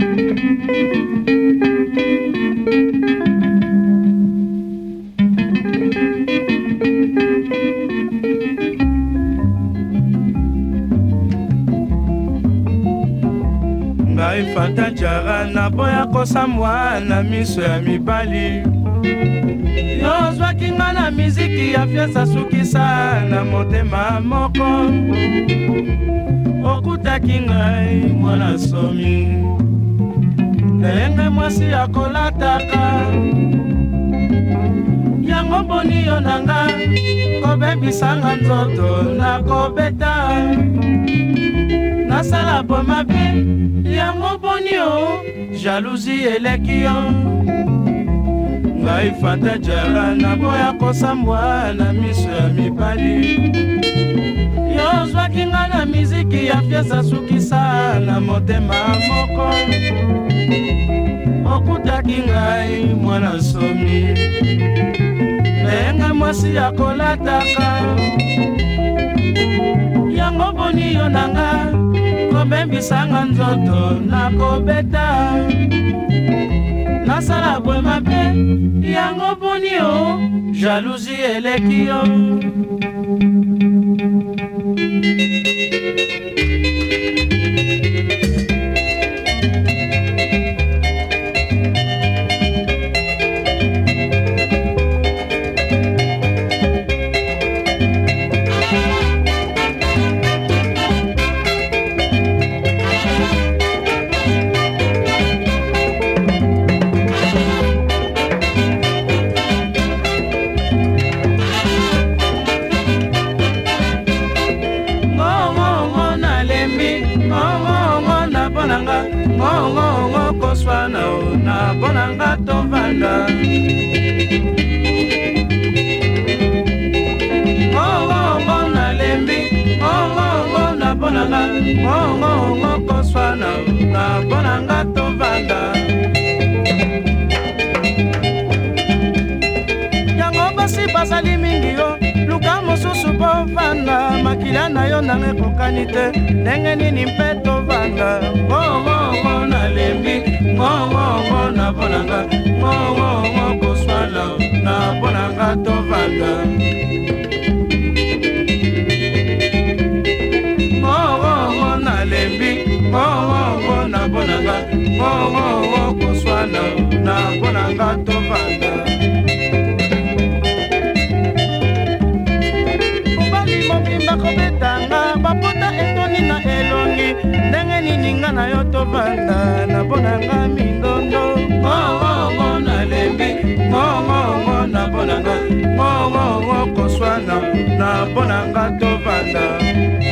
ngai fata jara naboya kosambwa na miso ya mibali yozwaki nga na miziki ya fiasa sukisa na motema moko okutaki ngai mwana somi ndenge mwasi akolataka yango boni yo na nga kobebisanga nzoto nakobeta nasala po mabe yango boni yo jalousi eleki yo ngai fantadiara naboya kosambwa na miso ya mibali ozwaki nga na miziki ya fiesa sukisa na motema moko okutaki ngai mwana somi ndenge mwasi ya kolataka yango boni yo na nga kobebisanga nzoto na kobeta nasala bwe mabe yango boni yo jalousi eleki yo Thank you. mpo na nga ngongongo koswana o na mpo na nga tovanda ngongongo nalembi ngongongo na mpo na nga ngongongo koswana o na mpo na nga tovanda yango basi bazali mingi yo luka mosusu bovanda makila na yo nanga ekokani te ndenge nini mpe tovanda ngongongo nalembi ngongongo na mponanga ngongongo koswala na mponanga tovanda ngongongo nalembi ngongongo na mponanga ngongongo koswala na mponanga tovanda esika na yo tovanda na mpo na nga mindondo ngongongo nalembi ngongongo na mpo na nga ngongongo koswana na mpo na nga tovanda